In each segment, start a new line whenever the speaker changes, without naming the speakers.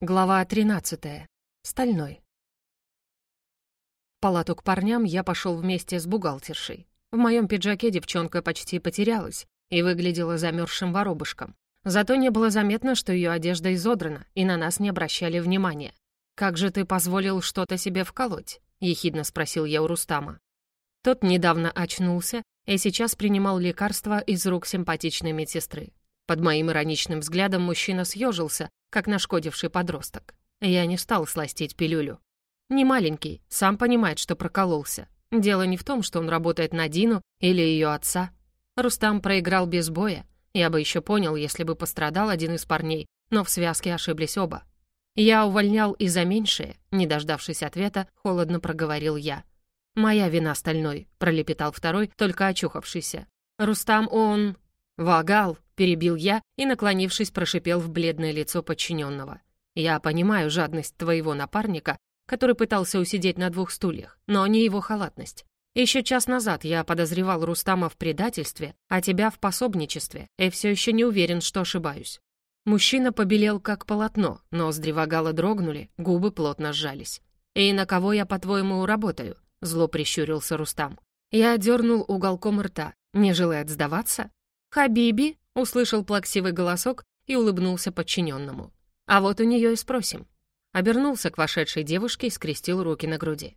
Глава 13. Стальной. В палату к парням я пошел вместе с бухгалтершей. В моем пиджаке девчонка почти потерялась и выглядела замерзшим воробушком. Зато не было заметно, что ее одежда изодрана, и на нас не обращали внимания. «Как же ты позволил что-то себе вколоть?» — ехидно спросил я у Рустама. Тот недавно очнулся и сейчас принимал лекарства из рук симпатичной медсестры. Под моим ироничным взглядом мужчина съежился, как нашкодивший подросток. Я не стал сластить пилюлю. Не маленький, сам понимает, что прокололся. Дело не в том, что он работает на Дину или ее отца. Рустам проиграл без боя. Я бы еще понял, если бы пострадал один из парней, но в связке ошиблись оба. Я увольнял и за меньшее, не дождавшись ответа, холодно проговорил я. «Моя вина стальной», — пролепетал второй, только очухавшийся. «Рустам, он...» «Вагал!» — перебил я и, наклонившись, прошипел в бледное лицо подчиненного. «Я понимаю жадность твоего напарника, который пытался усидеть на двух стульях, но не его халатность. Еще час назад я подозревал Рустама в предательстве, а тебя в пособничестве, и все еще не уверен, что ошибаюсь». Мужчина побелел как полотно, ноздри Вагала дрогнули, губы плотно сжались. «И на кого я, по-твоему, работаю?» — зло прищурился Рустам. Я дернул уголком рта. Не желает сдаваться? «Хабиби?» — услышал плаксивый голосок и улыбнулся подчиненному. «А вот у нее и спросим». Обернулся к вошедшей девушке и скрестил руки на груди.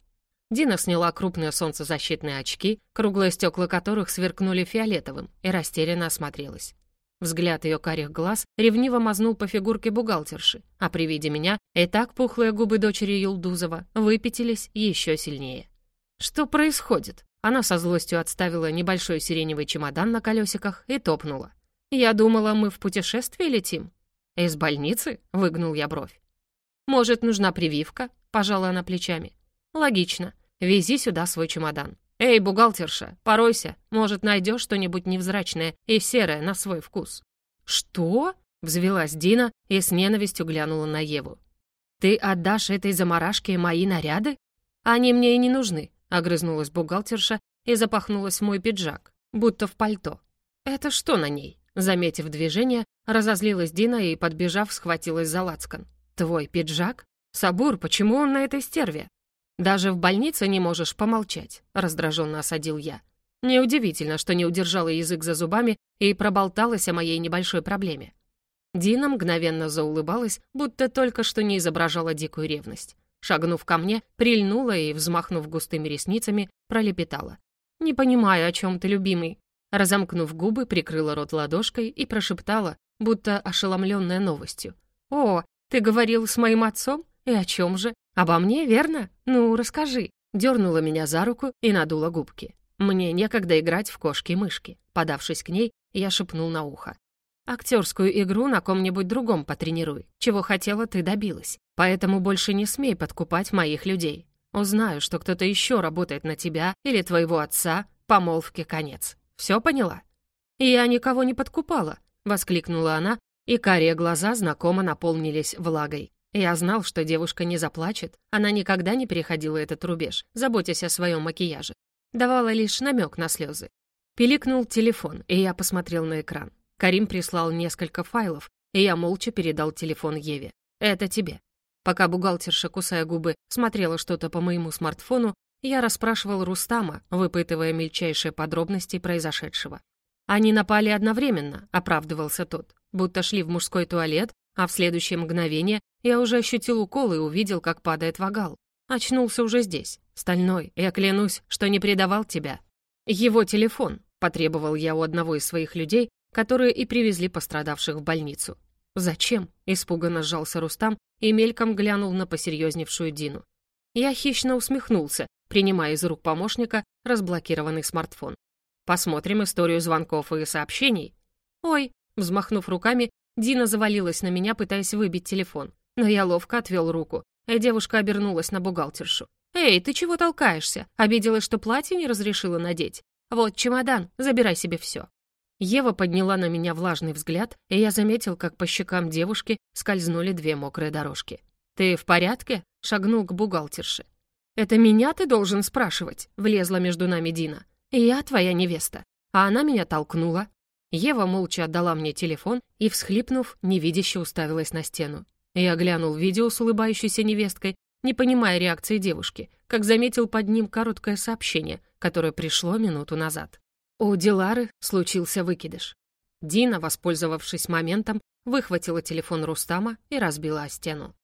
Дина сняла крупные солнцезащитные очки, круглые стекла которых сверкнули фиолетовым, и растерянно осмотрелась. Взгляд ее карих глаз ревниво мазнул по фигурке бухгалтерши, а при виде меня и так пухлые губы дочери Юлдузова выпятились еще сильнее. «Что происходит?» Она со злостью отставила небольшой сиреневый чемодан на колесиках и топнула. «Я думала, мы в путешествие летим». «Из больницы?» — выгнул я бровь. «Может, нужна прививка?» — пожала она плечами. «Логично. Вези сюда свой чемодан. Эй, бухгалтерша, поройся. Может, найдешь что-нибудь невзрачное и серое на свой вкус». «Что?» — взвелась Дина и с ненавистью глянула на Еву. «Ты отдашь этой заморашке мои наряды? Они мне и не нужны. Огрызнулась бухгалтерша и запахнулась в мой пиджак, будто в пальто. «Это что на ней?» Заметив движение, разозлилась Дина и, подбежав, схватилась за лацкан. «Твой пиджак? Сабур, почему он на этой стерве?» «Даже в больнице не можешь помолчать», — раздраженно осадил я. Неудивительно, что не удержала язык за зубами и проболталась о моей небольшой проблеме. Дина мгновенно заулыбалась, будто только что не изображала дикую ревность. Шагнув ко мне, прильнула и, взмахнув густыми ресницами, пролепетала. «Не понимаю, о чем ты, любимый». Разомкнув губы, прикрыла рот ладошкой и прошептала, будто ошеломленная новостью. «О, ты говорил с моим отцом? И о чем же? Обо мне, верно? Ну, расскажи». Дернула меня за руку и надула губки. Мне некогда играть в кошки-мышки. Подавшись к ней, я шепнул на ухо. Актерскую игру на ком-нибудь другом потренируй. Чего хотела, ты добилась. Поэтому больше не смей подкупать моих людей. Узнаю, что кто-то еще работает на тебя или твоего отца, помолвке конец. Все поняла?» «Я никого не подкупала», — воскликнула она, и карие глаза знакомо наполнились влагой. Я знал, что девушка не заплачет, она никогда не переходила этот рубеж, заботясь о своем макияже. Давала лишь намек на слезы. Пиликнул телефон, и я посмотрел на экран. Карим прислал несколько файлов, и я молча передал телефон Еве. «Это тебе». Пока бухгалтерша, кусая губы, смотрела что-то по моему смартфону, я расспрашивал Рустама, выпытывая мельчайшие подробности произошедшего. «Они напали одновременно», — оправдывался тот, будто шли в мужской туалет, а в следующее мгновение я уже ощутил укол и увидел, как падает вагал. Очнулся уже здесь. Стальной, я клянусь, что не предавал тебя. Его телефон, потребовал я у одного из своих людей, которые и привезли пострадавших в больницу. «Зачем?» — испуганно сжался Рустам и мельком глянул на посерьезневшую Дину. Я хищно усмехнулся, принимая из рук помощника разблокированный смартфон. «Посмотрим историю звонков и сообщений». «Ой!» — взмахнув руками, Дина завалилась на меня, пытаясь выбить телефон. Но я ловко отвел руку, и девушка обернулась на бухгалтершу. «Эй, ты чего толкаешься? Обиделась, что платье не разрешила надеть? Вот чемодан, забирай себе все». Ева подняла на меня влажный взгляд, и я заметил, как по щекам девушки скользнули две мокрые дорожки. «Ты в порядке?» — шагнул к бухгалтерше. «Это меня ты должен спрашивать?» — влезла между нами Дина. «Я твоя невеста». А она меня толкнула. Ева молча отдала мне телефон и, всхлипнув, невидяще уставилась на стену. Я глянул видео с улыбающейся невесткой, не понимая реакции девушки, как заметил под ним короткое сообщение, которое пришло минуту назад. У Дилары случился выкидыш. Дина, воспользовавшись моментом, выхватила телефон Рустама и разбила стену.